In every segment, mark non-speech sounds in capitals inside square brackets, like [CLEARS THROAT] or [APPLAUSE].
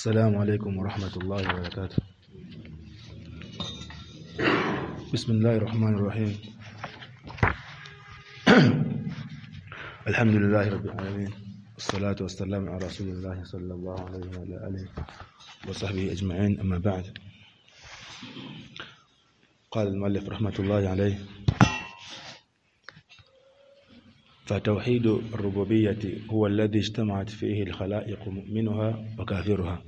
السلام عليكم ورحمة الله وبركاته. بسم الله الرحمن الرحيم. [CLEARS THROAT] الحمد لله رب العالمين والصلاة والسلام على رسول الله صلى الله عليه وعلى آله وصحبه أجمعين. أما بعد قال المؤلف رحمة الله عليه فتوحيد الربوبية هو الذي اجتمعت فيه الخلائق مؤمنها وكافرها.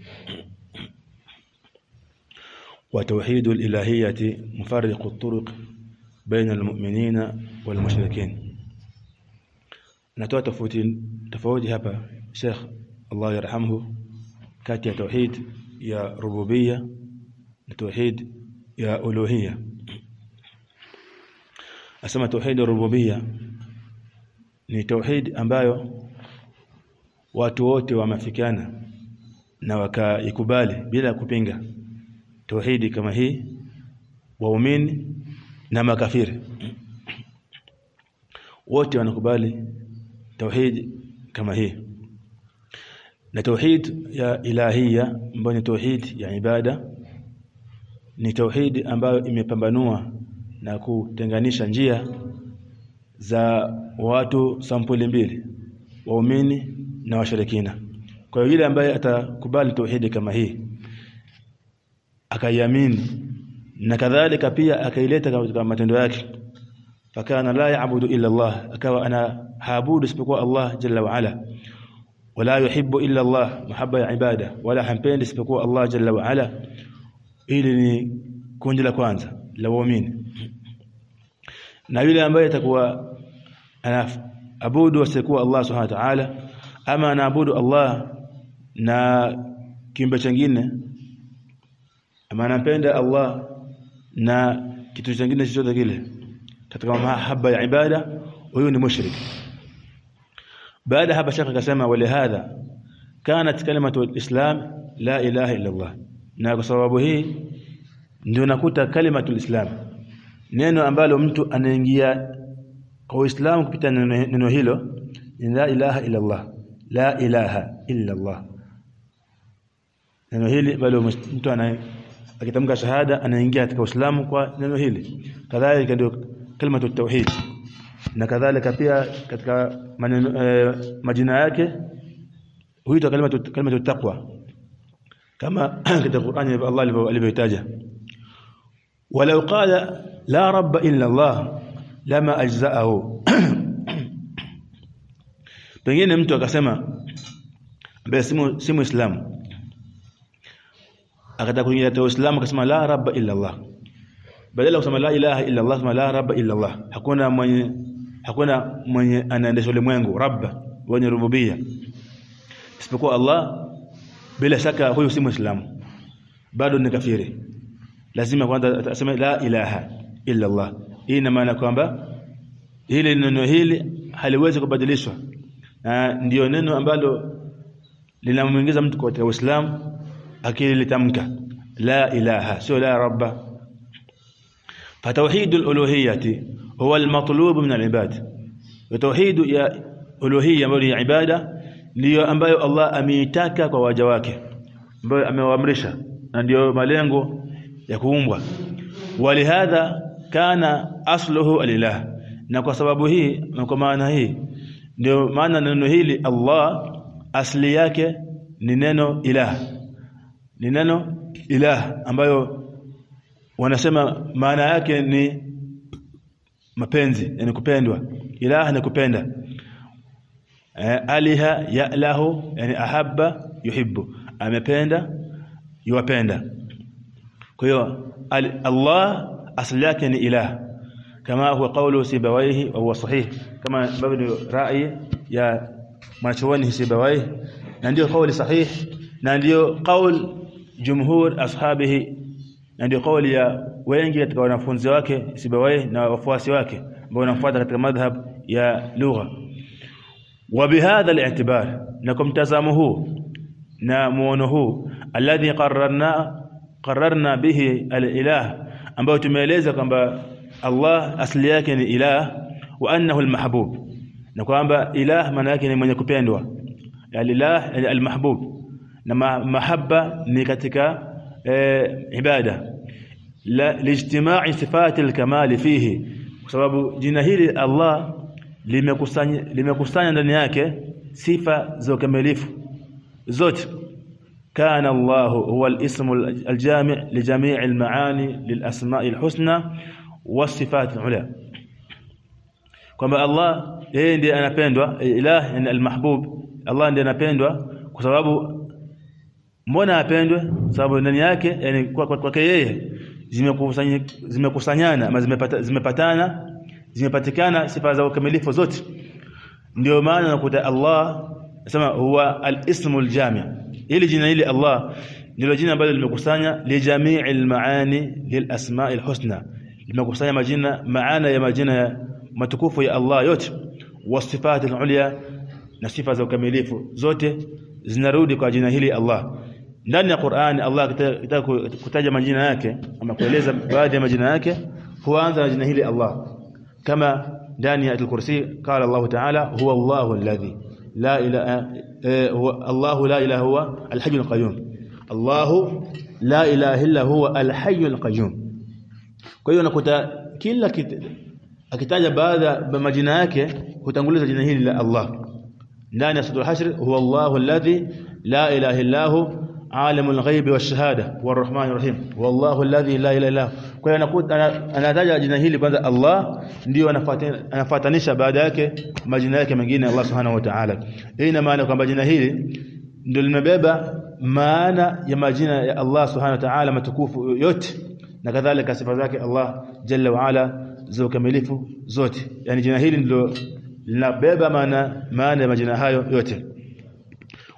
وتوحيد الإلهية مفرق الطرق بين المؤمنين والمشركين. نتوى تفوتي هبا شيخ الله يرحمه. كاتيا توحيد يا ربوبية توحيد يا ألوهية. أسمى توحيد الربوبية. Ni tauhid ambayo watu wote wamefikiana na wakaikubali bila kupinga tauhidi kama hii waumini na makafiri. Wote wanakubali tauhid kama hii. Na tauhid ya ilahia ambayo ni tauhid ya ibada ni tauhid ambayo imepambanua na kutenganisha njia za watu sampuli mbili waumini na washirikina. Kwa hiyo yule ambaye atakubali tauhidi kama hii akaiamini na kadhalika pia akaileta katika matendo yake. Fakana la yaabudu illa Allah akawa ana haabudu isipokuwa Allah jalla wa ala. Wala yuhibbu illa Allah mahaba ya ibada wala hampendi isipokuwa Allah jalla wa ala. Ili ni kundi la kwanza la waumini. Na yule ambaye atakuwa anaabudu asikuwa Allah subhanahu wa ta'ala ama anaabudu Allah na kiumbe chengine ama anampenda Allah na kitu chengine chochote kile katika mahaba ya ibada huyo ni mushrik. Baada hapa shaka akasema wale hadha kanat kalimatu alislam la ilaha illa Allah. Na kwa sababu hii ndio nakuta kalimatu alislam neno ambalo mtu anaingia kwa Uislamu kupitia neno, hilo ni la ilaha illa Allah la ilaha illa Allah neno hili bali mtu akitamka shahada anaingia katika Uislamu kwa neno hili. Kadhalika ndio kalimatu tauhid. Na kadhalika pia katika maneno eh, majina yake huitwa kalimatu kalimatu taqwa. Kama [CLEARS THROAT] katika Qur'ani Allah alivyoitaja walau qala la rabba illa Allah lama ajzaahu pengine mtu akasema ambaye si si muislamu akataka kuingia uislamu akasema la rabba illa Allah badala kusema la ilaha illa Allah la rabba illa Allah hakuna mwenye hakuna mwenye anaendesha ulimwengu rabba mwenye rububia isipokuwa Allah bila shaka huyo si muislamu bado ni kafiri lazima kwanza aseme la ilaha illa Allah Hii ina maana kwamba hili neno hili haliwezi kubadilishwa, na ndiyo neno ambalo linamwingiza mtu katika Uislamu akililitamka la ilaha, sio la rabba. Fatauhidu luluhiyati huwa almatlubu min alibad, tauhidu ya uluhiya ambayo ni ibada ndiyo ambayo Allah ameitaka kwa waja wake, ambayo amewaamrisha. Na ndiyo malengo ya kuumbwa. Walihadha kana asluhu alilah na kwa sababu hii na kwa maana hii ndio maana neno hili Allah asli yake ni neno ilah. Ni neno ilah ambayo wanasema maana yake ni mapenzi yani kupendwa. Ilah ni kupenda. Eh, aliha ya'lahu yani ahabba yuhibbu. Amependa yuwapenda. Kwa hiyo Allah asli yake ni ilah kama huwa qawlu sibawaihi wa huwa sahih kama ambavyo rai ya mwanachuoni sibawaihi na ndio kauli sahih na ndio qaul jumhur ashabihi na ndio kauli ya wengi katika wanafunzi wake sibawaihi na wafuasi wake ambao wanafuata katika madhhab ya lugha وبهذا الاعتبار نكم تزامه na muono huu alladhi qarrarna qarrarna ambao tumeeleza kwamba Allah asli yake ni ilah wa annahu almahbub. Na kwamba ilah maana yake ni mwenye kupendwa. Alilah almahbub. Na ma, mahabba ni katika e, ibada. La lijtimai sifati alkamali fihi. Kwa sababu jina hili Allah limekusanya limekusanya ndani yake sifa za ukamilifu zote كان الله هو الاسم الجامع لجميع المعاني للأسماء الحسنى والصفات العلى kwamba Allah yeye ndiye anapendwa ilah almahbub Allah ndiye anapendwa kwa sababu mbona apendwe sababu ndani yake yani kwake kwa, kwa yeye zimekusanya zimekusanyana ama zimepata, zimepatana zimepatikana sifa za ukamilifu zote ndio maana nakuta Allah nasema huwa al-ismu al-jami' ili jina hili Allah ndilo jina ambalo limekusanya li jami'il maani lil asma'il husna limekusanya majina maana ya majina matukufu ya Allah yote wasifati al-ulya na sifa za ukamilifu zote zinarudi kwa jina hili Allah ndani ya Qur'an Allah kutaja majina yake ama kueleza baadhi ya majina yake huanza na jina hili Allah kama ndani ya al-Kursi qala Allah ta'ala huwa Allahu alladhi لا إله هو الله لا إله هو الحي القيوم الله la ilaha illa huwa alhayyul qayyum kwa hiyo nakuta kila kit, akitaja baadhi ya majina yake hutanguliza jina hili la Allah ndani ya suratul hashr huwa Allahu alladhi la ilaha illa hu alimul ghaibi wash shahada warrahmanir rahim wallahu alladhi la ilaha illa kwa hiyo anataja jina hili kwanza Allah ndio anafatanisha baada yake majina yake mengine Allah subhanahu wa ta'ala. Hii ina maana kwamba jina hili ndio limebeba maana ya majina ya Allah subhanahu wa ta'ala matukufu yote na kadhalika sifa zake Allah jalla wa ala za ukamilifu zote. Yani jina hili ndio linabeba maana maana ya majina hayo yote.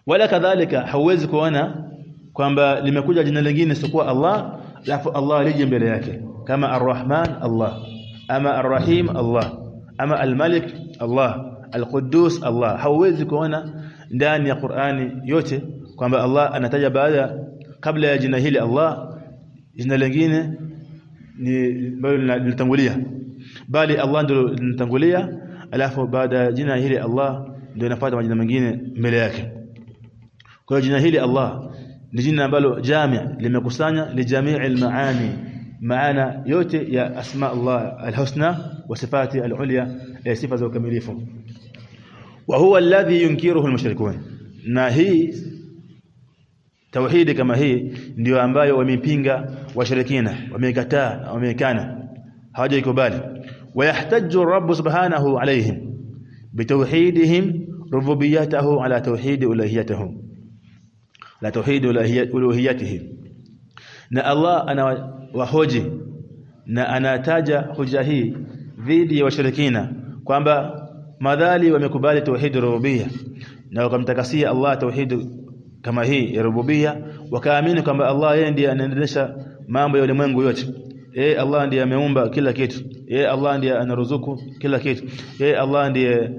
Wala kadhalika hauwezi kuona kwamba limekuja jina lingine isipokuwa Allah alafu Allah lije mbele yake. Kama Ar-Rahman Allah. Ama Ar-Rahim Allah. Ama Almalik Allah. Al-Quddus Allah. Hauwezi kuona ndani ya Qur'ani yote kwamba Allah anataja baada kabla ya jina hili Allah jina lingine ni bali linatangulia. Bali Allah ndio linatangulia alafu baada ya jina hili Allah ndio inafuata majina mengine mbele yake. Kwa jina hili Allah ni jina ambalo jami limekusanya lijamii maani maana yote ya asma Allah alhusna wa sifati alulia eh, sifa za ukamilifu. Wa huwa alladhi yunkiruhu almushrikun. Na hii tauhidi kama hii ndio ambayo wamepinga washirikina wamekataa wamekana hawajaikubali. Wayahtaju rabb subhanahu alayhim bitauhidihim rububiyyatahu ala tauhidi ulahiyatihim la tauhid uluhiyatihi na Allah anawahoji na anataja hoja hii dhidi ya washirikina kwamba madhali wamekubali tauhid rububiyya na wakamtakasia Allah tauhid kama hii ya rububiyya wakaamini kwamba Allah yeye ndiye anaendesha mambo ya ulimwengu yote. Yeye Allah ndiye ameumba kila kitu. Yeye Allah ndiye anaruzuku kila kitu. Yeye Allah ndiye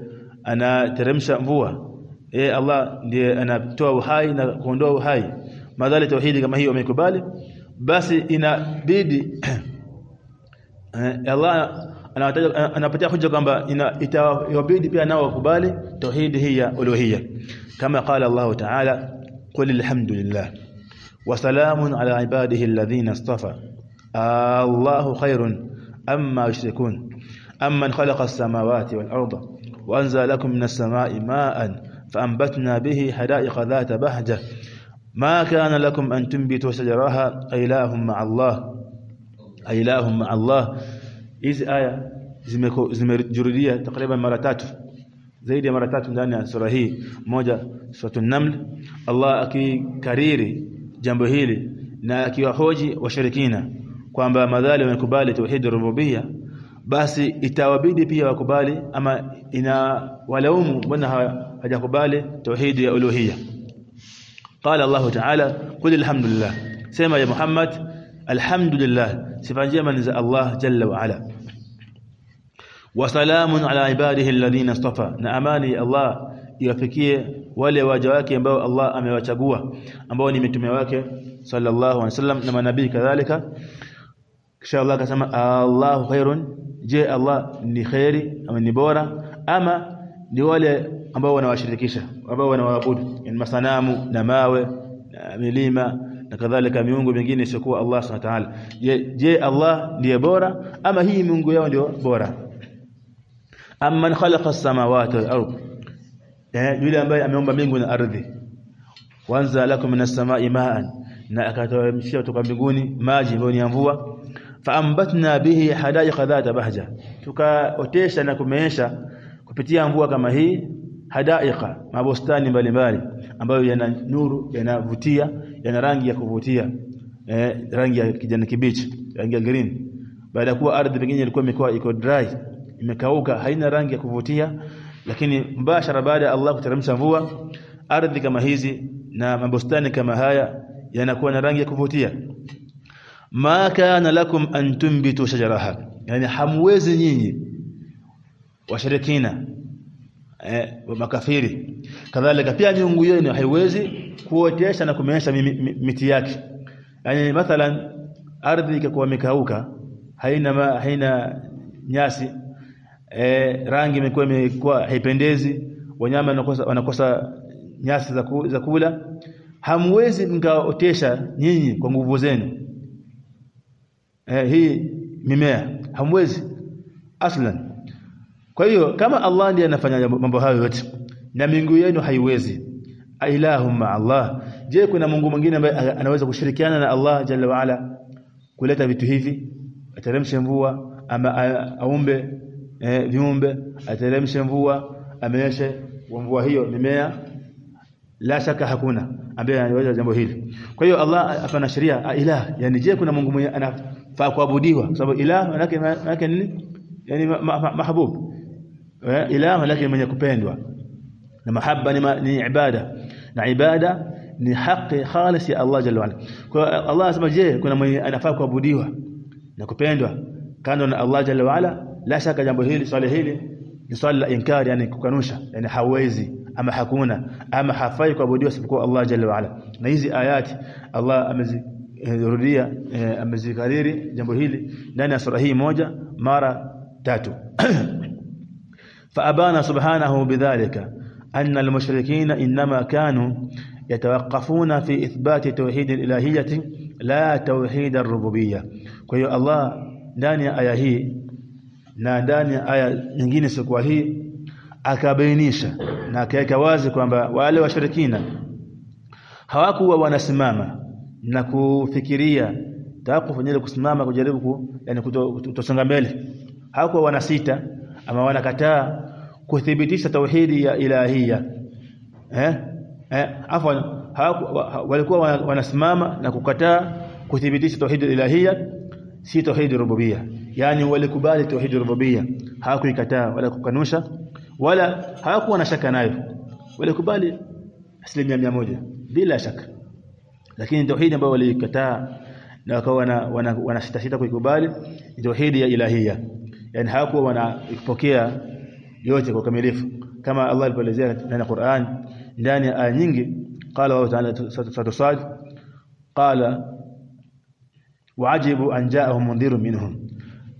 anateremsha mvua yeye Allah ndiye anatoa uhai na kuondoa uhai madhali tauhidi kama hiyo wamekubali basi inabidi Allah anawataja anapatia hoja kwamba itawabidi pia nao wakubali tauhidi hii ya uluhiyya kama ta'ala qul alhamdulillah wa salamun ala ibadihi alladhina istafa Allahu khairun amma yushrikun amman khalaqa as-samawati wal arda wa anzala lakum minas samai ma'an فأنبتنا به حدائق ذات بهجة. ما كان لكم أن تنبتوا شجرها؟ اي مع الله. اي مع الله. إذ آية زمرجرديه تقريبا مرتات. زيد مرتات ثانيا السوره هي. موجة سورة النمل. الله أكي كريري جنبه هلي نا اكي وحوجي وشركينا kwamba madhali wanakubali tauhid rububia basi itawabidi pia wakubali ama ina walaumu mbona hajakubali tauhid ya uluhiyya. Qala Allah ta'ala qul alhamdulillah. Sema ya Muhammad alhamdulillah. Sifa njema ni za Allah jalla wa ala. Wa salamun ala ibadihi alladhina istafa na amani Allah iwafikie wale waja wake ambao Allah amewachagua ambao ni mitume wake sallallahu alaihi wasallam na manabii kadhalika. Kisha Allah akasema Allahu khairun. Je Allah ni khairi ama ni bora? Ama ni wale ambao wanawashirikisha ambao wanawaabudu. Yani masanamu na mawe na milima na kadhalika miungu mingine isiyokuwa Allah subhanahu wa ta'ala. Je, je Allah ndiye bora? Ama hii miungu yao ndio bora? Amman khalaqa as-samawati wal ardh eh yule ambaye ameumba mbingu na ardhi. Wanza lakum minas samai ma'an. Na akatoa kutoka mbinguni maji ambayo ni mvua. Faambatna bihi hadaiqa dhata bahja. Tukaotesha na kumeesha kupitia mvua kama hii hadaika mabustani mbalimbali ambayo yana nuru yanavutia yana rangi ya kuvutia eh, rangi ya kijani kibichi rangi ya green. Baada kuwa ardhi pengine ilikuwa imekuwa iko dry imekauka haina rangi ya kuvutia lakini mbashara baada Allah kuteremsha mvua ardhi kama hizi na mabustani kama haya yanakuwa na rangi ya kuvutia. Ma kana lakum an tumbitu shajaraha. Yani hamwezi nyinyi washirikina eh makafiri. Kadhalika pia miungu yenu haiwezi kuotesha na kumeesha miti yake. Yani mathalan ardhi ikakuwa mikauka haina ma, haina nyasi e, rangi imekuwa imekuwa haipendezi wanyama wanakosa wanakosa nyasi za, ku, za kula hamwezi mkaotesha nyinyi kwa nguvu zenu. E, hii mimea hamwezi. Aslan kwa hiyo kama Allah ndiye anafanya mambo hayo yote na mingu yenu haiwezi ilahu ma Allah. Je kuna Mungu mwingine ambaye anaweza kushirikiana na Allah jalla waala kuleta vitu hivi? Ateremshe mvua ama aumbe eh, viumbe ateremshe mvua amenyeshe mvua hiyo mimea? La shaka hakuna ambaye anaweza jambo hili. Kwa hiyo Allah afana sheria ilah. Yani je kuna Mungu mwenye anafaa kuabudiwa? Sababu ilah maana yake nini? Yani mahbub ilah maana yake mwenye kupendwa. Na mahaba ni, ni ibada. Na ibada ni haki khalis ya Allah jalla kwa Allah asema je kuna mwenye anafaa kuabudiwa na kupendwa kando na Allah jalla wala la shaka jambo hili swali hili ni swali la inkari yani kukanusha. Yani hawezi ama hakuna ama hafai kuabudiwa isipokuwa Allah jalla wala na hizi ayati Allah amezirudia eh, amezikariri jambo hili ndani ya sura hii moja mara tatu [CLEARS THROAT] فأبان سبحانه بذلك أن المشركين إنما كانوا يتوقفون في إثبات توحيد الإلهية لا توحيد الربوبية كي الله ndani aya hii na ndani aya nyingine sikuwa hii akabainisha na akaweka wazi kwamba wale washirikina hawakuwa wanasimama na kufikiria tawakufu ile kusimama kujaribu ku, yani kutosonga mbele hawakuwa wanasita ama wanakataa kuthibitisha tauhidi ya ilahia. Eh? Eh? Afwan walikuwa wanasimama na kukataa kuthibitisha tauhidi ilahia si tauhidi rububia. Yani walikubali tauhidi rububia. Hawakuikataa wala kukanusha wala hawakuwa na shaka nayo. Walikubali asilimia mia moja bila shaka. Lakini tauhidi ambayo walikataa na wakawa wana, wana, wana sita sita kuikubali tauhidi ya ilahia yani hawakuwa wanapokea yote kwa kamilifu kama Allah alipoelezea ndani ya Qur'an ndani ya aya nyingi qala Allah ta'ala satusad qala وعجبوا أن جاءهم منذر منهم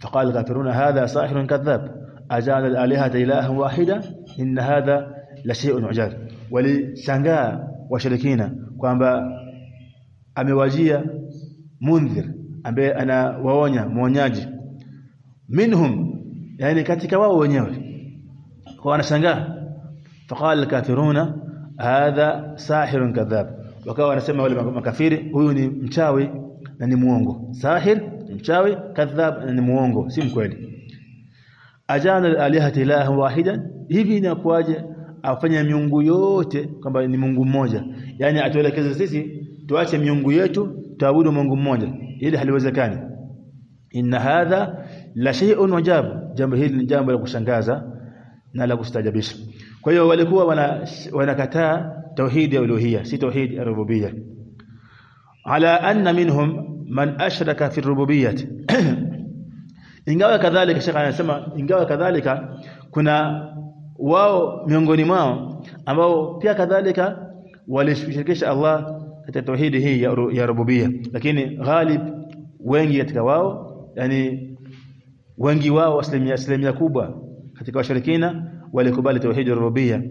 فقال الكافرون هذا ساحر كذاب أجعل الآلهة إلها واحدا إن هذا لشيء عجاب ولشنغاء وشركين kwamba amewajia mundhir ambaye anawaonya mwonyaji minhum. Yani katika wao wenyewe. Kwa wanashangaa. Faqala alkafiruna hadha sahirun kadhab. Wakawa wanasema wale makafiri huyu ni mchawi na ni muongo. Sahir mchawi kadhab na ni muongo si mkweli. Ajana alihati ilaha wahidan. Hivi inakuaje afanya miungu yote kwamba ni Mungu mmoja. Yani atuelekeze sisi tuache miungu yetu tuabudu Mungu mmoja. Ili haliwezekani. Inna hadha la shay'un wajab jambo hili ni jambo la kushangaza na la kustajabisha kwa hiyo walikuwa wanakataa wana tauhidi ya uluhiyya si tauhidi ya rububiyya ala anna minhum man ashraka fi rububiyyah. [CLEARS THROAT] Ingawa kadhalika shekha anasema ingawa kadhalika kuna wao miongoni mwao ambao pia kadhalika walishirikisha Allah katika tauhidi hii ya rububiyya lakini ghalib wengi katika wao yani wengi wao asilimia kubwa katika washirikina walikubali tauhid rububia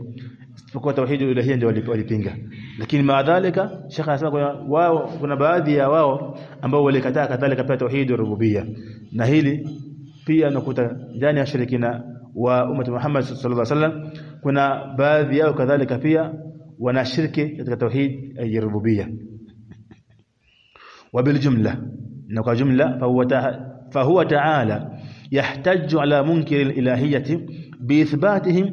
isipokuwa tauhid ilahia ndio walipinga. Lakini maadhalika shekha anasema kuna wao kuna baadhi ya wao ambao walikataa kadhalika pia tauhid rububia na hili pia nakuta ndani ya shirikina wa ummat Muhammad sallallahu alaihi wasallam kuna baadhi yao kadhalika pia wana shirki katika tauhid ya rububia wabil jumla na kwa jumla fahuwa fahuwa ta'ala yahtaju ala munkiri ilahiyati biithbatihim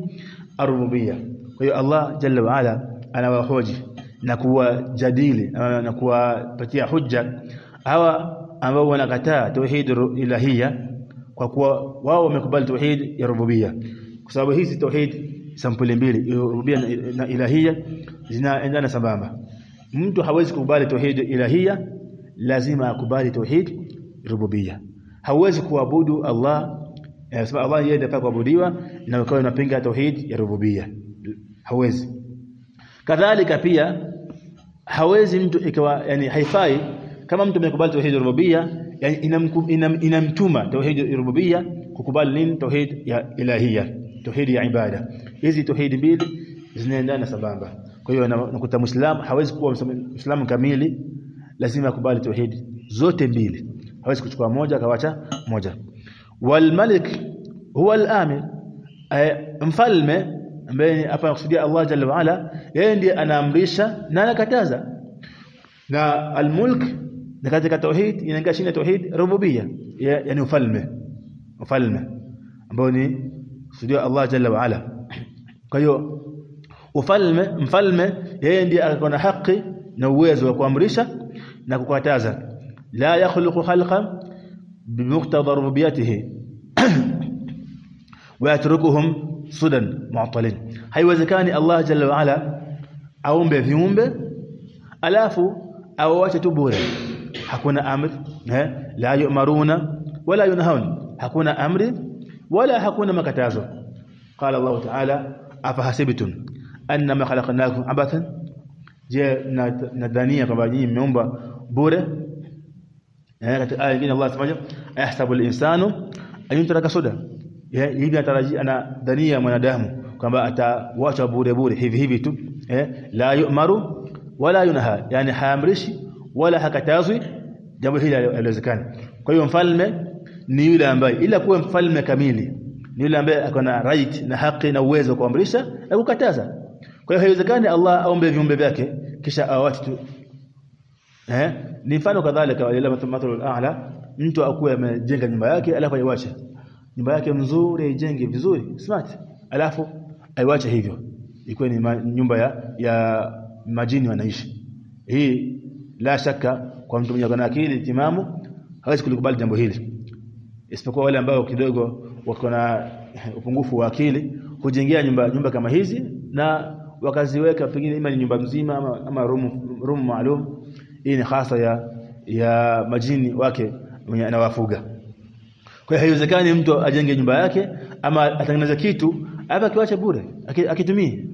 arububia. Kwa hiyo Allah jalla waala anawahoji na kuwajadili na kuwapatia hujja hawa ambao wanakataa tauhid ilahia, kwa kuwa wao wamekubali tauhid ya rububia, kwa sababu hizi tauhid sampuli mbili, rububia na ilahia, zinaendana sambamba. Mtu hawezi kukubali tauhid ilahia, lazima akubali tauhid rububia hauwezi kuabudu Allah eh, sababu Allah yeye ndiye kuabudiwa na ukawa unapinga tauhid ya rububia. Hauwezi. Kadhalika pia hawezi mtu ikawa yani haifai kama mtu amekubali tauhid ya rububia yani inamtuma inam, tauhid rububia kukubali nini? Tauhid ya ilahia tauhid ya ibada. Hizi tauhid mbili zinaendana sambamba. Kwa hiyo nakuta muislam hawezi kuwa muislamu kamili lazima akubali tauhid zote mbili hawezi kuchukua moja akawacha moja. Walmalik huwa al amir mfalme ambaye hapa nakusudia Allah jalla wa ala yeye ndiye anaamrisha na anakataza. Na almulk na katika tauhid inaingia chini ya tauhid rububia yani ufalme. Ufalme ambao ni kusudia Allah jalla wa ala. Kwa hiyo ufalme mfalme yeye ndiye akona haki na uwezo wa kuamrisha na kukataza لا يخلق خلقا بمقتضى ربوبيته. [CLEARS THROAT] ويتركهم صدا معطلين. هاي وزكاني الله جل وعلا اوم بفيوم ألاف أو وشتو بوري حكونا أمر لا يؤمرون ولا ينهون. حكون أمر ولا حكونا مكتازو. قال الله تعالى أفحسبتم أنما خلقناكم عبثا؟ جاء ندانيه كما جيني ميومبا بوري eh katika aya nyingine Allah subhanahu ayahsabu al-insanu ayuntraka suda hivi anatarajia ana dhania mwanadamu kwamba atawacha bure bure hivi hivi tu. Eh la yu'maru wala yunha yani haamrishi wala hakatazwi jambo hili haliwezekani. Kwa hiyo mfalme ni yule ambaye ila kuwa mfalme kamili ni yule ambaye akona right na haki na uwezo kuamrisha na kukataza. Kwa hiyo haiwezekani Allah aombe viumbe vyake kisha awatu tu eh? Ni mfano kadhalika wale mathalu a'la mtu akuwe amejenga nyumba yake alafu aiwache. Nyumba yake nzuri aijenge vizuri smart. Alafu aiwache hivyo. Ikuwe ni nyumba ya, ya majini wanaishi. Hii la shaka kwa mtu mwenye kana akili timamu hawezi kulikubali jambo hili. Isipokuwa wale ambao kidogo wako na [LAUGHS] upungufu wa akili hujengea nyumba nyumba kama hizi na wakaziweka pengine ima ni nyumba mzima ama, ama room room maalum hii ni hasa ya ya majini wake mwenye anawafuga. Kwa hiyo haiwezekani mtu ajenge nyumba yake ama atengeneze kitu hapa kiwache bure akitumie.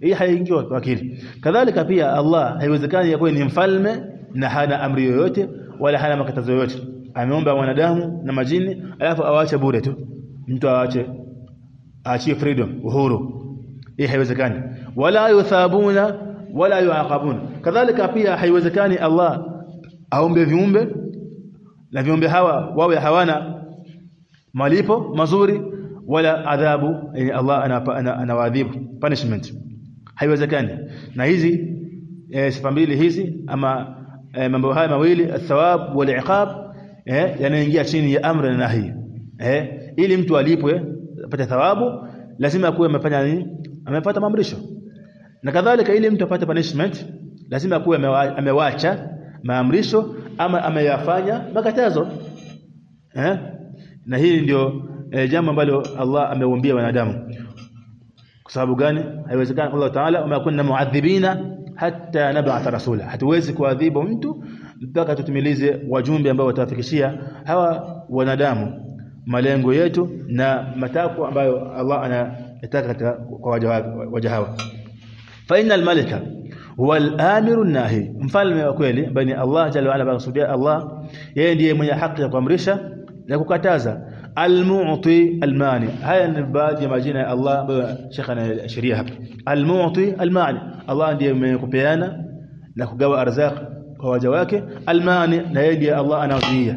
Hii haingii kwa akili. Kadhalika pia Allah haiwezekani yakuwa ni mfalme na hana amri yoyote wala hana makatazo yoyote. Ameomba wanadamu na majini alafu awache bure tu. Mtu awache achie freedom uhuru. Hii haiwezekani. Wala yuthabuna wala yuaqabun. kadhalika pia haiwezekani Allah aombe viumbe na viumbe hawa wawe hawana malipo mazuri wala adhabu yani Allah anawaadhibu punishment. Haiwezekani. Na hizi e, sifa mbili hizi ama e, mambo haya mawili athawab wal eh yanaingia chini ya amri na nahi eh ili mtu alipwe apate thawabu lazima akuwe amefanya nini? Amepata maamrisho na kadhalika ili mtu apate punishment lazima kuwe amewacha maamrisho ama ameyafanya makatazo. Eh? Na hili ndio e, jambo ambalo Allah ameumbia wanadamu. Kwa sababu gani? Haiwezekani Allah Taala umekuwa muadhibina hata nab'atha rasula. Hatuwezi kuadhibu mtu mpaka tutimilize wajumbe ambao watawafikishia hawa wanadamu malengo yetu na matakwa ambayo Allah anataka kwa waja hawa fa innal malika. Huwa al-amiru nahi. Mfalme wa kweli bali Allah jalla wa ala bakusudia Allah yeye ndiye mwenye haki ya kuamrisha na kukataza. Almu'ti almani haya ni baadhi ya majina ya Allah ambayo anaashiria hapa. Almu'ti almani Allah ndiye mwenye kupeana na kugawa arzaq kwa waja wake. Almani na yeye ndiye Allah anazuia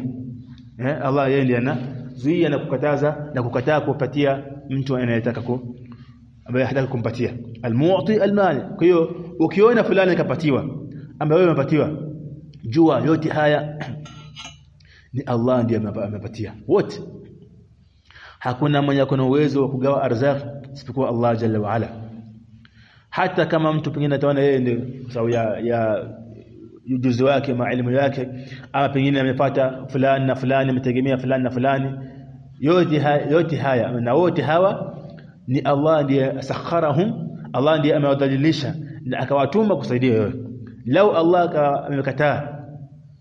eh Allah yeye ndiye anazuia na kukataza na kukataa kupatia mtu anayetaka ambaye hataki kumpatia. Almu'ti almani. Kwa hiyo ukiona fulani kapatiwa ambaye wewe umepatiwa jua yote haya [CLEARS THROAT] ni Allah ndiye amepatia wote. Hakuna mwenye kuna uwezo wa kugawa arzaq isipokuwa Allah jalla wa ala. Hata kama mtu pengine ataona yeye ndio sababu ya, ya ujuzi wake ma elimu yake ama pengine amepata fulani na fulani ametegemea fulani na fulani yote haya, yote haya na wote hawa ni Allah ndiye sakharahum Allah ndiye amewadhalilisha na akawatuma kusaidia wewe. Lau Allah amekataa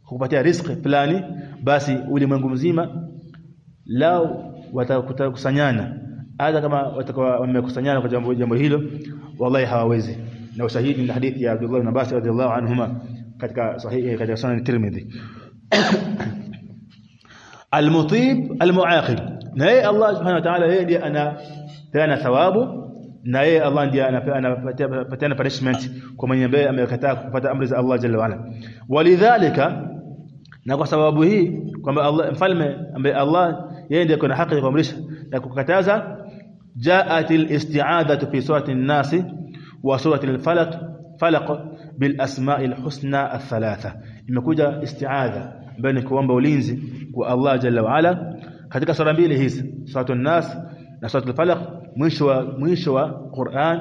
kukupatia riziki fulani basi ulimwengu mzima lau watakusanyana. Hata kama watakuwa wamekusanyana kwa jambo jambo hilo wallahi hawawezi. Na ushahidi ni hadithi ya Abdullah ibn Abbas radhiallahu anhuma katika sahihi katika sunan Tirmidhi. [COUGHS] Almutib almuaqib, na Allah subhanahu wa ta'ala yeye ndiye anapeana thawabu na yeye Allah ndiye anapatia punishment kwa mwenye ambaye amekataa kupata amri za Allah jalla wa ala walidhalika na kwa sababu hii kwamba Allah mfalme ambaye Allah yeye ndiye kuna haki ya kuamrisha na kukataza jaat al-isti'adatu fi surati an-nas wa surati al-falaq falaq bil asma'i al-husna ath-thalatha. Imekuja isti'adha ambayo ni kuomba ulinzi kwa Allah jalla wa ala katika sura mbili hizi suratu an-nas na suratu al-falaq mwisho wa mwisho wa Qur'an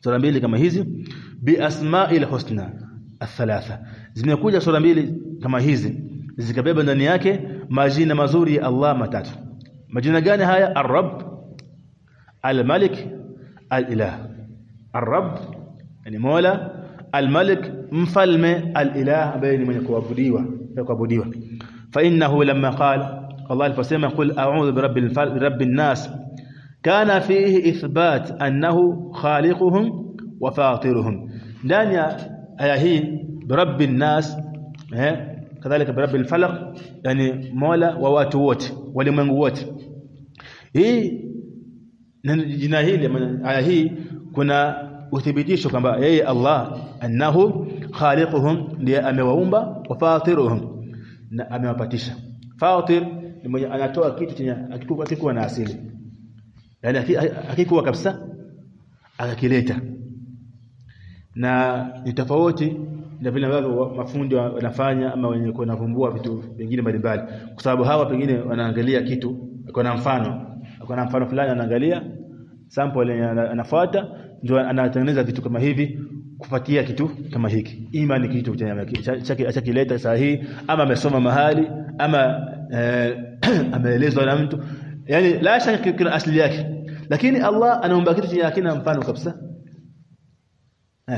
sura mbili kama hizi bi asma'i al-husna ath-thalatha zimekuja sura mbili kama hizi zikabeba ndani yake majina mazuri ya Allah matatu majina gani haya ar-rabb al-malik al-ilah ar-rabb yani mola al-malik mfalme al-ilah ambaye ni mwenye kuabudiwa kuabudiwa fa innahu lamma qala Allah aliposema qul a'udhu birabbil rabbil nas كان فيه إثبات أنه خالقهم وفاطرهم. لأن هي برب الناس كذلك برب الفلق يعني مولا وواتووت ولمنغوت هي جنا هي لمن آية هي كنا أثبتيشو كما يهي الله أنه خالقهم لأمي وومبا وفاطرهم. أمي وفاطرهم فاطر لمن أنا توأكيد أكتوب أكتوب أكتوب أكتوب yani akikuwa kabisa akakileta. Na ni tofauti na vile ambavyo mafundi wanafanya ama wenye kunavumbua vitu vingine mbalimbali. Kwa sababu hawa pengine wanaangalia kitu kuna mfano. Kuna mfano fulani anaangalia sample anafuata ndio anatengeneza vitu kama hivi kufuatia kitu kama hiki. Ima ni kitu achakileta sahihi ama amesoma mahali ama eh, [CLEARS THROAT] ameelezwa na mtu يعني لا شك يمكن أصل ياك لكن الله أنا مباكيتش لكن امثاله كبسة.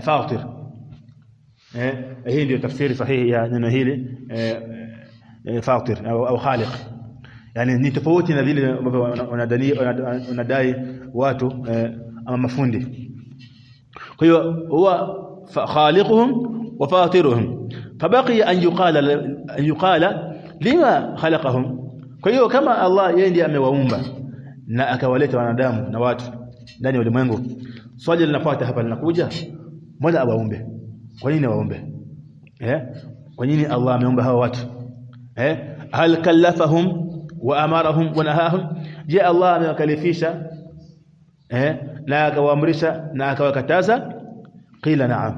فاطر إيه؟ هي تفسير صحيح يعني إنه هي إيه؟ فاطر أو خالق. يعني ني تفوتي نذيل ونداي ونداي واتو إيه؟ أما مفوندي فهو هو خالقهم وفاطرهم. فبقي أن يقال أن يقال لما خلقهم؟ Kwa hiyo kama Allah yeye ndiye amewaumba na akawaleta wanadamu na watu ndani ya ulimwengu swali linafuata hapa linakuja mbona awaumbe. Kwa nini awaumbe? Eh? Kwa nini Allah ameumba hawa watu? Eh? Hal kallafahum wa amarahum wa nahahum? Je Allah amewakalifisha? Eh? Na akawaamrisha na akawakataza? Qila na'am.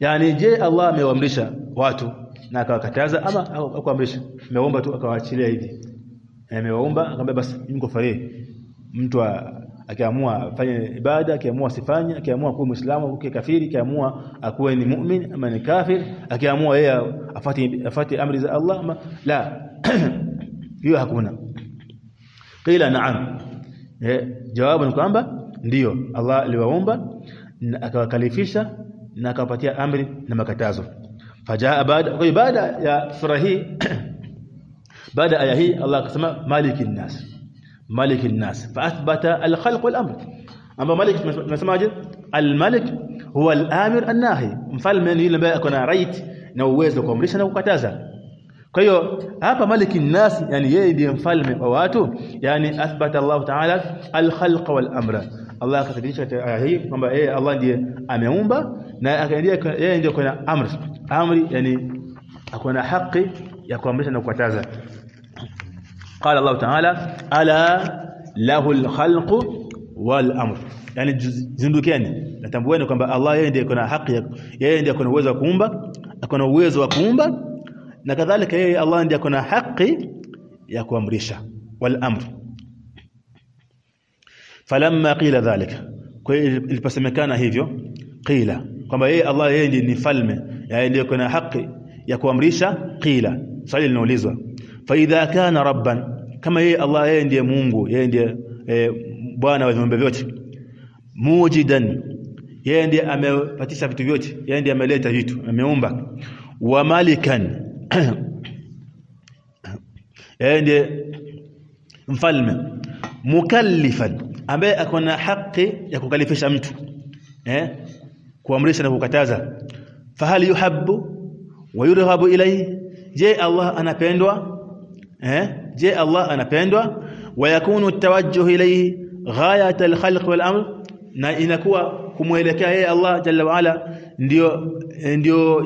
Yani je Allah amewaamrisha watu na akawakataza ama akuamrisha ameomba tu akawaachilia hivi. Amewaomba akamwambia basi mko farii mtu akiamua afanye ibada akiamua asifanye akiamua kuwa muislamu au kafiri akiamua akuwe ni mu'min ama ni kafir akiamua yeye afati afati amri za Allah ama la. [CLEARS THROAT] Hiyo hakuna. Qila na'am. Eh jawabu ni kwamba ndio Allah aliwaomba akawakalifisha na akawapatia amri na makatazo baada kwa baada ya sura hii baada aya hii Allah akasema malikin nas malikin nas faathbata al-khalq wal-amr amba malik tunasemaje al-malik huwa al-amir an-nahi mfalme ni yule ambaye akona right na uwezo kuamrisha na kukataza kwa hiyo hapa maliki nas yani yeye ndiye mfalme wa watu yani athbata Allah ta'ala al-khalqa wal amra Allah akathibitisha aya hii kwamba yeye Allah ndiye ameumba na yeye ndiye kuna amri amri yani ako haki ya kuamrisha na kukataza qala Allah ta'ala ala lahul khalqu wal amr. Yani zindukeni natambueni kwamba Allah yeye ndiye kuna haki yeye ndiye kuna uwezo wa kuumba akona uwezo wa kuumba na kadhalika yeye Allah ndiye akona haki ya kuamrisha. Wal amr. Falamma qila dhalika kwa iliposemekana hivyo qila kwamba yeye Allah yeye ndiye ni falme ndiye kuna haki ya kuamrisha qila. Swali linaulizwa fa idha kana rabban kama yeye Allah yeye ndiye Mungu yeye ndiye e, bwana wa viumbe vyote mujidan yeye ndiye amepatisha vitu vyote yeye ndiye ameleta vitu ameumba wa malikan [COUGHS] yeye ndiye mfalme mukallifan ambaye akona haki ya kukalifisha mtu eh kuamrisha na kukataza fahal yuhabbu wa yurghabu ilayhi? Je Allah anapendwa? Eh? Je Allah anapendwa? Wa yakunu tawajjuh ilayhi ghayat alkhalq wal amr na inakuwa kumuelekea yeye Allah jalla waala ndio ndio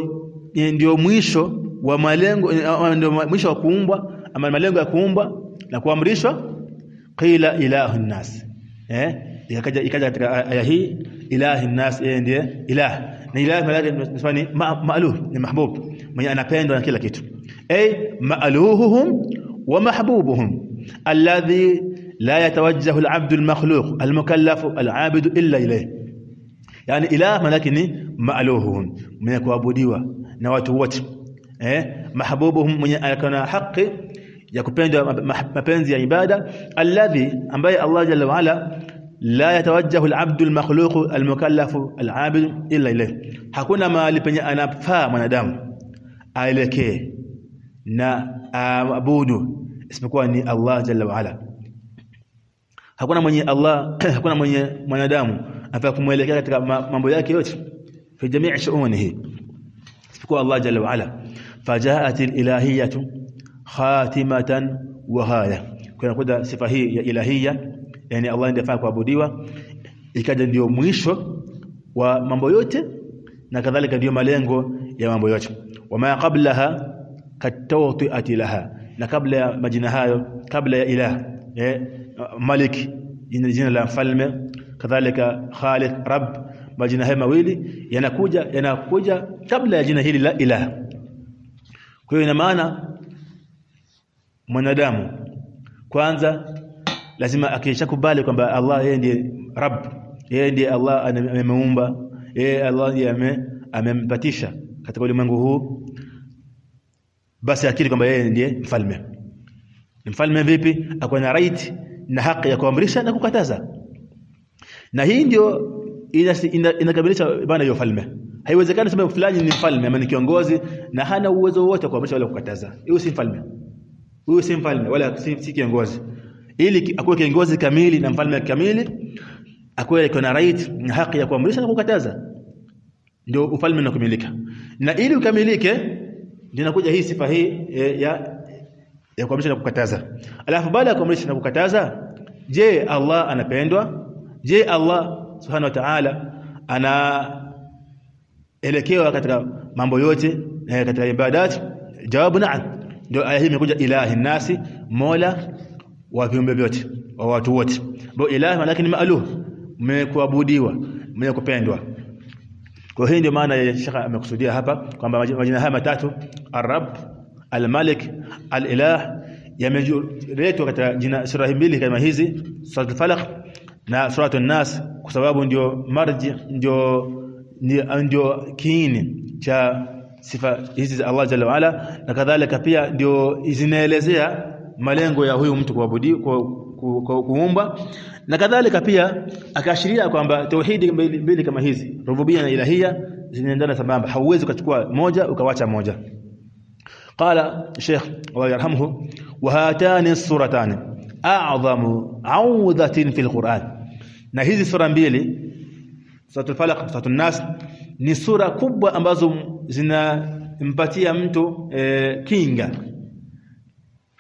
ndio mwisho wa malengo ndio mwisho wa kuumbwa ama malengo ya kuumbwa na kuamrishwa? Qila ilahu nas eh? Ikaja ikaja katika aya hii ilahi nas yeye ndiye ilah na ilahi maana ni ma'luh ni mahbub. Mwenye anapendwa na kila kitu. Ay ma'luhuhum wa mahbubuhum. Alladhi la yatawajjahu al-'abdu al-makhluq al-mukallaf al-'abidu illa ilayh. Yani ilah maana ni ma'luhuhum. Mwenye kuabudiwa na watu wote. Eh mahbubuhum mwenye akana haki ya kupendwa mapenzi ya ibada. Alladhi ambaye Allah jalla wa ala لا يتوجه العبد المخلوق المكلف العابد إلا إليه. حكونا ما لبنى أنا فا من أدام أليك نا أبود اسمكوا أني الله جل وعلا. حكونا [COUGHS] من الله. حكونا من من أدام أفاكم أليك. أتك ما بياك يوتي في جميع شؤونه. اسمكوا الله جل وعلا. فجاءت الإلهية خاتمة وهاية. كنا قد صفة هي إلهية. Yani Allah ndiye afaa kuabudiwa. Ikaja ndio mwisho wa mambo yote na kadhalika ndio malengo ya mambo yote. Wama qablaha katawti'ati laha na kabla ya majina hayo kabla ya ilah eh, malik jina, la mfalme kadhalika khaliq rabb majina haya mawili yanakuja yanakuja kabla ya jina hili la ilah. Kwa hiyo ina maana mwanadamu kwanza lazima akishakubali kwamba Allah yeye ndiye rabb. Yeye ndiye Allah amemuumba. Yeye Allah ndiye amempatisha katika ulimwengu huu. Basi akili kwamba yeye ndiye mfalme. Mfalme vipi? Akwa na right na haki ya kuamrisha na kukataza. Na hii ndio inakamilisha ina, bana hiyo falme haiwezekani sema fulani ni mfalme ama ni kiongozi na hana uwezo wote kuamrisha wala kukataza. Huyo si mfalme. Huyo si mfalme wala si, si kiongozi ili akuwe kiongozi kamili na mfalme kamili akuwe na right na haki ya kuamrisha na kukataza. Ndio ufalme unakamilika na ili ukamilike ndio inakuja hii sifa hii e, ya ya kuamrisha na kukataza. Alafu baada ya kuamrisha na kukataza je Allah anapendwa? Je Allah subhanahu wa ta'ala ana elekewa katika mambo yote katika ibadati? Jawabu na'am. Ndio aya hii imekuja ilahi nasi mola wa viumbe vyote wa watu wote. Bo ilahi maana ni maaluh mmekuabudiwa mmekupendwa. Kwa hiyo ndio maana ya Sheikh amekusudia hapa kwamba majina haya matatu arab almalik Al-Ilah yameletwa katika jina sura mbili kama hizi, Suratul Falaq na Suratul Nas kwa sababu ndio marji ndio ndio kiini cha sifa hizi za Allah Jalla waala na kadhalika pia ndio zinaelezea malengo ya huyu mtu kuabudi kuumba. Na kadhalika pia akaashiria kwamba tauhidi mbili, kama hizi rububia na ilahia zinaendana sambamba. Hauwezi ukachukua moja ukawacha moja. Qala sheikh Allah yarhamhu wa hatani suratan a'zamu 'awdatin fil Qur'an. Na hizi sura mbili suratul falaq suratul nas ni sura kubwa ambazo zinampatia mtu e, kinga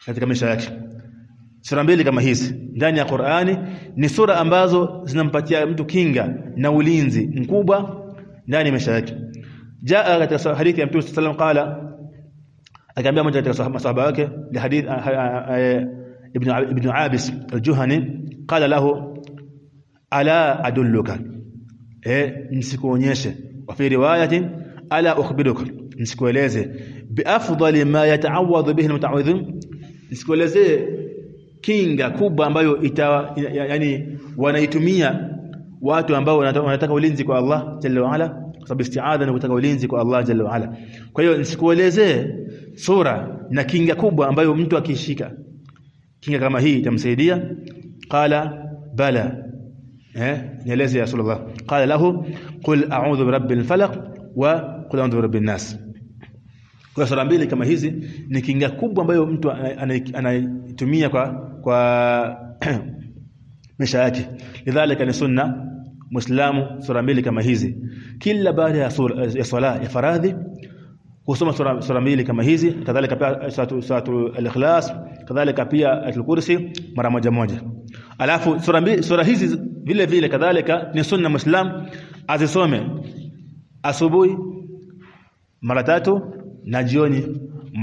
katika maisha yake. Sura mbili kama hizi. Ndani ya Qur'ani ni sura ambazo zinampatia mtu kinga na ulinzi mkubwa ndani ya maisha yake. Jaa katika hadithi ya Mtume sallallahu qala akaambia mmoja katika masahaba wake li hadith ibn ibn Abis al-Juhani qala lahu ala adulluka? Eh msikuonyeshe wa fi riwayatin ala ukhbiruka? Msikueleze bi afdali ma yata'awadhu bihi al-muta'awwidhun nisikuelezee kinga kubwa ambayo ita yani wanaitumia watu ambao wanataka ulinzi kwa Allah jalla wa ala kwa sababu isti'adha ni kutaka ulinzi kwa Allah jalla wa ala. Kwa hiyo nisikuelezee sura na kinga kubwa ambayo mtu akishika. Kinga kama hii itamsaidia. Qala bala. Eh nieleze ya rasulullah. Qala lahu qul a'udhu birabbil falaq wa qul a'udhu birabbin nas kwa sura mbili kama hizi ni kinga kubwa ambayo mtu anaitumia kwa kwa [CLEARS THROAT] maisha yake. Lidhalika ni sunna muislamu sura mbili kama hizi. Kila baada ya sura ya swala ya faradhi kusoma sura, sura mbili kama hizi kadhalika pia suratu al-ikhlas kadhalika pia al-kursi mara moja moja. Alafu sura mbili sura hizi vile vile kadhalika ni sunna muislam azisome asubuhi mara tatu na jioni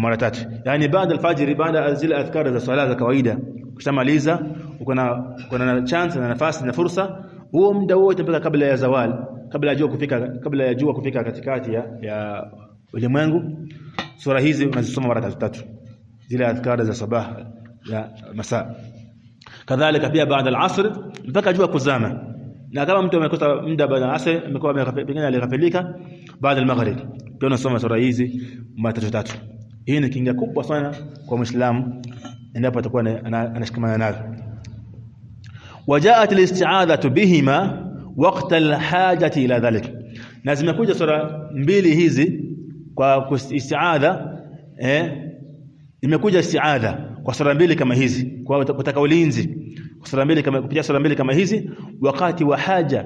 mara tatu. Yani baada alfajiri baada zile adhkar za swala za kawaida ukishamaliza uko na uko na chance na nafasi na fursa huo muda wote mpaka kabla ya zawal kabla ya jua kufika kabla ya jua kufika katikati ya, ya ulimwengu sura hizi unazisoma mara tatu zile adhkar za sabah ya masaa. Kadhalika pia baada al-asr mpaka jua kuzama na kama mtu amekosa muda baada ya asr amekuwa pengine alikafilika baada ya maghrib pia unasoma sura hizi mara tatu tatu. Hii ni kinga kubwa sana kwa muislamu endapo atakuwa anashikamana nazo. Wajaat al-isti'adhatu bihima waqta al-hajati ila dhalik. Na zimekuja sura mbili hizi kwa isti'adha eh imekuja isti'adha kwa sura mbili kama hizi kwa kutaka ulinzi sura mbili kama kupitia sala mbili kama hizi wakati wa haja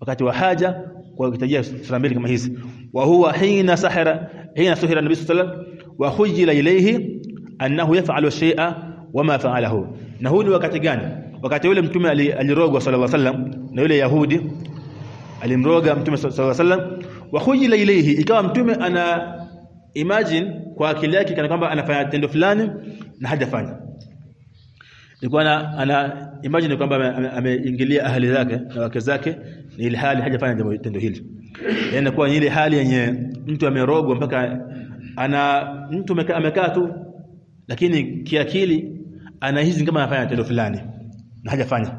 wakati wa haja kwa kutajia sala mbili kama hizi. Wa huwa hina sahara hina suhira nabii sallallahu alayhi wasallam wa khujila ilayhi annahu yaf'alu shay'a wama fa'alahu. Na huu ni wakati gani? Wakati yule mtume alirogwa sallallahu alayhi wasallam na yule yahudi alimroga mtume sallallahu alayhi wasallam wa khujila ilayhi ikawa mtume ana imagine kwa akili yake kana kwamba anafanya tendo fulani na hajafanya ilikuwa ana, ana imagine kwamba ameingilia ame ahali zake na wake zake ni ile hali hajafanya jambo tendo hili. Yani kwa ile hali yenye mtu amerogwa mpaka ana mtu amekaa tu lakini kiakili anahisi kama anafanya tendo fulani na hajafanya.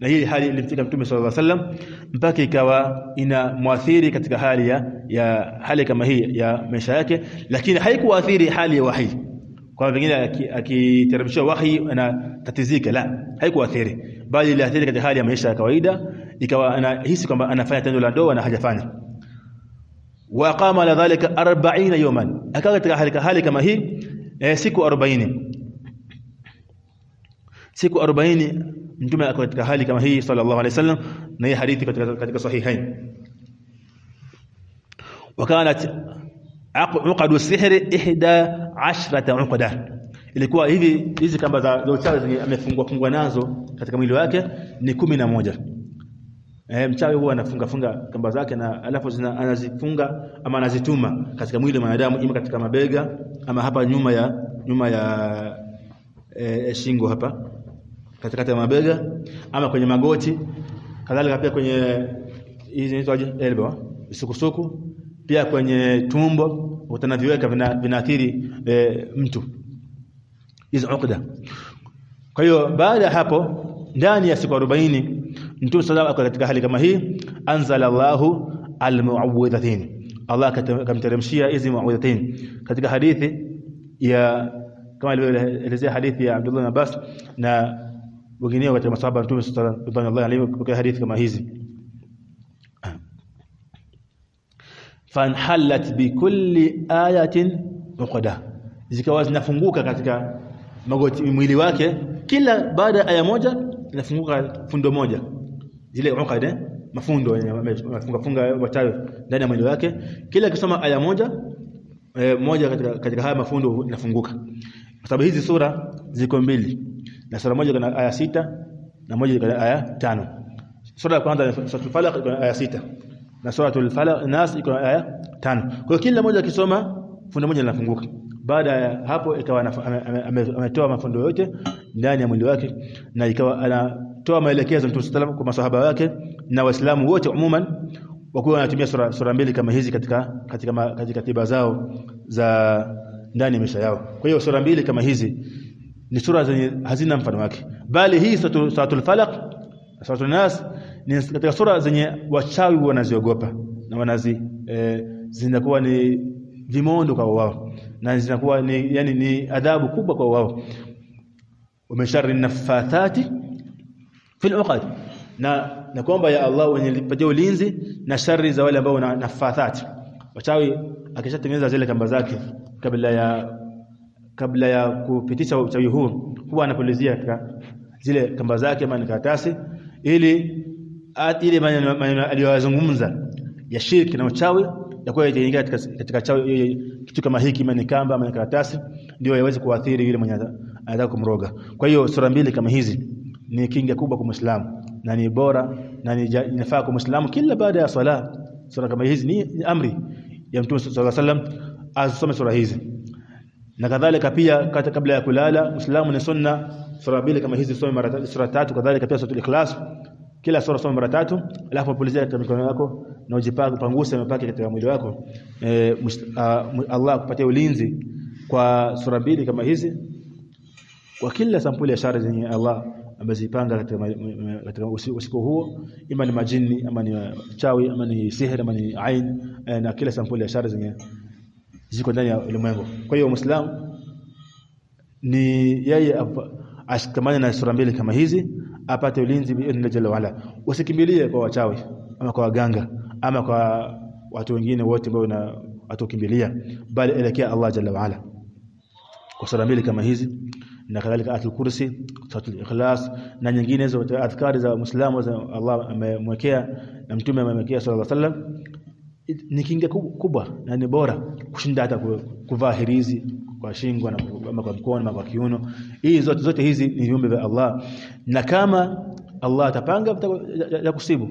Na hii hali ilimfika mtume sallallahu alaihi wasallam mpaka ikawa ina muathiri katika hali ya, ya hali kama hii ya maisha yake lakini haikuathiri hali ya wahi kwa pengine akiteremshiwa wahi anatatizika la haikuathiri. Bali iliathiri katika hali ya maisha ya kawaida ikawa anahisi kwamba anafanya tendo la ndoa na hajafanya. Wa qama la dhalika 40 yawman. Akawa katika hali, hali kama hii eh, siku 40 siku 40 mtume akawa katika hali kama hii sallallahu alaihi wasallam na hii hadithi katika katika sahihain uqadu sihri ihda ashrata uqda, ilikuwa hivi hizi kamba za uchawi zimefungwa fungwa nazo katika mwili wake ni kumi na moja. E, mchawi huwa anafunga funga kamba zake na alafu zina, anazifunga ama anazituma katika mwili wa mwanadamu, ima katika mabega ama hapa nyuma ya nyuma ya e, shingo hapa katikati ya mabega ama kwenye magoti, kadhalika pia kwenye hizi inaitwaje, elbow, sukusuku pia kwenye tumbo utanaviweka vinaathiri e, mtu. Hizo ukda kwa hiyo baada ya hapo ndani ya siku 40 mtume sallallahu alayhi katika hali kama hii anzala Allahu almuawwidhatain Allah akamteremshia hizi muawwidhatain katika hadithi ya kama ilivyoelezea hadithi ya Abdullah bin Abbas na wengineo katika masahaba mtume sallallahu alayhi wasallam hadithi kama hizi fanhalat bikulli ayatin uqda zikawa zinafunguka katika magoti mwili wake. Kila baada ya aya moja inafunguka fundo moja. Zile uqada mafundo yanafunga funga watayo ndani ya mwili wake. Kila akisoma aya moja e, moja katika, katika haya mafundo inafunguka. Kwa sababu hizi sura ziko mbili. Na sura moja kuna aya sita na moja kuna aya tano. Sura ya kwanza sura al-falaq kuna aya sita na suratul falaq nas iko na aya tano. Kwa hiyo kila mmoja akisoma fundo moja linafunguka. Baada ya hapo ikawa ametoa mafundo yote ndani ya mwili wake na ikawa anatoa maelekezo Mtume sallam kwa masahaba wake na waislamu wote umuman wakuwa wanatumia sura, sura mbili kama hizi katika katika katika tiba zao za ndani ya maisha yao. Kwa hiyo sura mbili kama hizi ni sura zenye hazina mfano wake. Bali hii suratul falaq suratul nas ni katika sura zenye wachawi wanaziogopa na wanazi e, zinakuwa ni vimondo kwa wao na zinakuwa ni yani ni adhabu kubwa kwa wao. Umesharri nafathati fil uqad na na kwamba ya Allah wenye lipatia ulinzi na shari za wale ambao na nafathati wachawi akishatengeneza zile kamba zake kabla ya kabla ya kupitisha uchawi huu huwa anapulizia katika zile kamba zake ama karatasi ili ile maneno aliyozungumza ya shirki na uchawi yakuwa itaingia katika, katika chawi kitu kama hiki mani kamba ama karatasi ndio yaweze kuathiri yule mwenye anataka kumroga. Kwa hiyo sura mbili kama hizi ni kinga kubwa kwa Muislamu na ni bora na inafaa kwa Muislamu kila baada ya swala. Sura kama hizi ni, ni amri ya Mtume sallallahu alaihi wasallam asome sura hizi na kadhalika pia kata kabla ya kulala Muislamu ni sunna sura mbili kama hizi some mara tatu sura tatu kadhalika pia suratul ikhlas. Kila sura soma mara tatu alafu pulizia katika mikono yako na ujipange panguse mipake katika mwili wako. E, uh, Allah akupatie ulinzi kwa sura mbili kama hizi. Kwa kila sampuli ya shari zenye Allah amezipanga katika, katika usiku huo ima ni majini ama ni chawi ama ni sihiri ama ni ain e, na kila sampuli ya shari zenye ziko ndani ya ulimwengu. Kwa hiyo muislamu ni yeye ashikamane na sura mbili kama hizi apate ulinzi biidhnillah jalla waala. usikimbilie kwa wachawi ama kwa waganga ama kwa watu wengine wote ambao na watu kimbilia bali elekea Allah jalla waala. Kwa sura mbili kama hizi na kadhalika ayatul kursi suratul ikhlas na nyingine hizo adhkari za muislamu za Allah amemwekea na mtume amemwekea sallallahu alaihi wasallam ni kinga kubwa na ni bora kushinda hata kuvaa hirizi kwa shingo na ama kwa mkono ama kwa kiuno. Hii zote zote hizi ni viumbe vya Allah. Na kama Allah atapanga ya kusibu.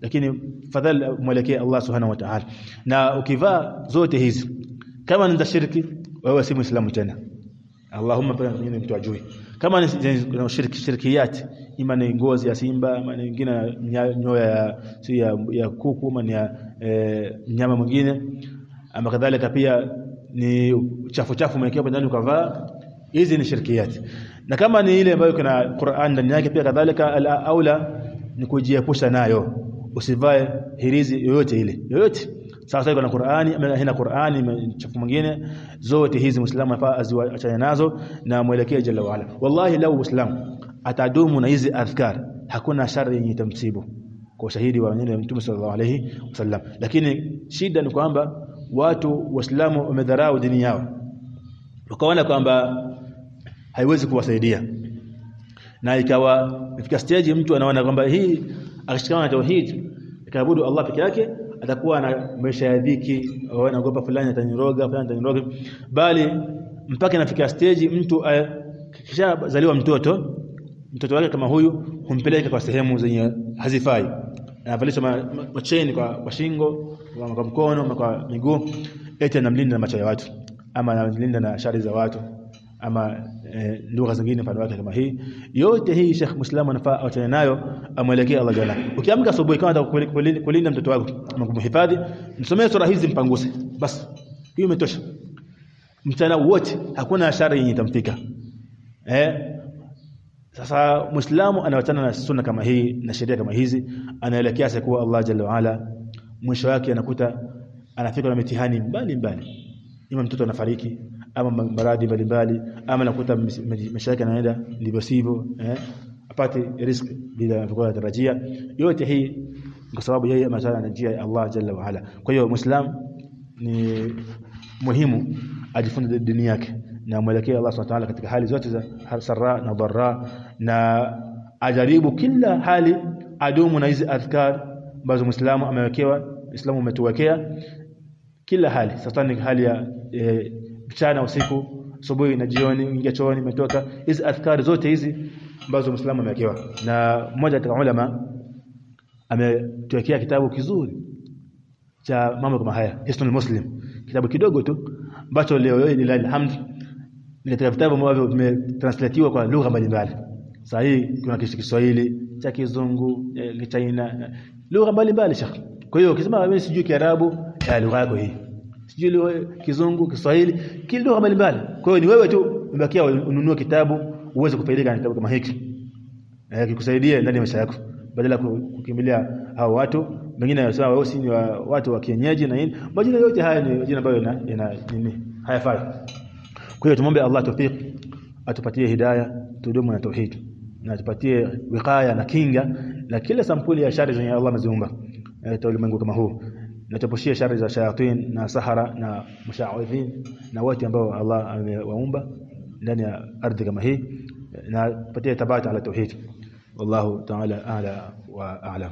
Lakini fadhali mwelekee Allah subhanahu wa ta'ala. Na ukivaa zote hizi kama ni shirki wewe si muislamu tena Allahumma ni mtu ajui kama ni shirki shirkiyat ima ni ngozi ya simba ama ni nyingine nyoya ya si ya, ya kuku ama ni ya e, mnyama mwingine. Ama kadhalika pia ni chafu chafu umewekewa ndani ukavaa hizi ni shirkiyat na kama ni ile ambayo kuna Qur'an ndani yake pia kadhalika aula ni kujiepusha nayo. Usivae hirizi yoyote ile yoyote sawa iko na Qur'ani ama haina Qur'ani chafu mwingine. Zote hizi muislamu afaa nazo na mwelekee jalla waala wallahi lau muislamu atadumu na hizi adhkar hakuna shari yenye tamsibu kwa ushahidi wa Mtume sallallahu alayhi wasallam. Lakini shida ni kwamba watu waislamu wamedharau dini yao. Wakaona kwamba haiwezi kuwasaidia. Na ikawa ifika stage mtu anaona kwamba hii akishikana na tauhid ikaabudu Allah peke yake atakuwa na maisha ya dhiki anaogopa fulani ataniroga fulani ataniroga bali mpaka inafikia stage mtu kishazaliwa mtoto mtoto wake kama huyu humpeleka kwa sehemu zenye hazifai. Anavalishwa macheni kwa, kwa shingo kwa mkono kwa miguu eti anamlinda na macho ya watu ama anamlinda na shari za watu ama e, lugha zingine mfano wake kama hii. Yote hii Sheikh Muislamu anafaa awachane nayo amwelekee Allah jalla. Ukiamka asubuhi kama unataka kulinda mtoto wako na kumhifadhi msomee sura hizi mpanguse bas hiyo imetosha. Mchana wote hakuna ashara yenye itamfika. Eh sasa muislamu anawachana na sunna kama hii na sheria kama hizi anaelekea sikuwa Allah jalla waala mwisho wake anakuta anafika na mitihani mbalimbali ima mtoto anafariki ama maradhi mbalimbali ama anakuta maisha yake yanaenda ndivyo sivyo eh apate risk bila alivyokuwa anatarajia yote hii kwa sababu yeye ameachana na njia ya Allah jalla waala kwa hiyo muislamu ni muhimu ajifunze dini yake na mwelekee Allah Subhanahu wa ta'ala katika hali zote za sarra na dharra na ajaribu kila hali adumu na hizi adhkar ambazo Muislamu amewekewa Uislamu umetuwekea kila hali sasa ni hali ya mchana usiku asubuhi na jioni ingia chooni umetoka hizi adhkari zote hizi ambazo Muislamu amewekewa. Na mmoja katika ulama ametuwekea kitabu kizuri cha mambo kama haya. Hisnul Muslim. Kitabu kidogo tu ambacho leo hii ni alhamd ni vitabu ambavyo vimetranslatiwa kwa lugha mbalimbali. Sasa hii kuna Kiswahili cha Kizungu cha China lugha mbalimbali shekhi kwa hiyo ukisema mimi sijui Kiarabu ya lugha yako hii sijui Kizungu Kiswahili kila lugha mbalimbali. Kwa hiyo ni wewe tu umebakia ununue kitabu uweze kufaidika na kitabu kama hiki. Eh, kikusaidia ndani ya maisha yako. Badala kukimbilia hao watu wengine wanasema wao si ni wa, watu wa kienyeji na nini. Majina yote haya ni majina ambayo yana yana nini hayafai. Kwa hiyo tumombe Allah tawfik atupatie hidayah tudumu na tauhid na atupatie wiqaya na kinga na kila sampuli ya shari zenye Allah ameziumba katika ulimwengu kama huu Natuepushia shari za shayatin na sahara na mushawidhin na wote ambao Allah amewaumba ndani ya ardhi kama hii na patia tabata ala tauhid. Wallahu ta'ala ala wa a'lam.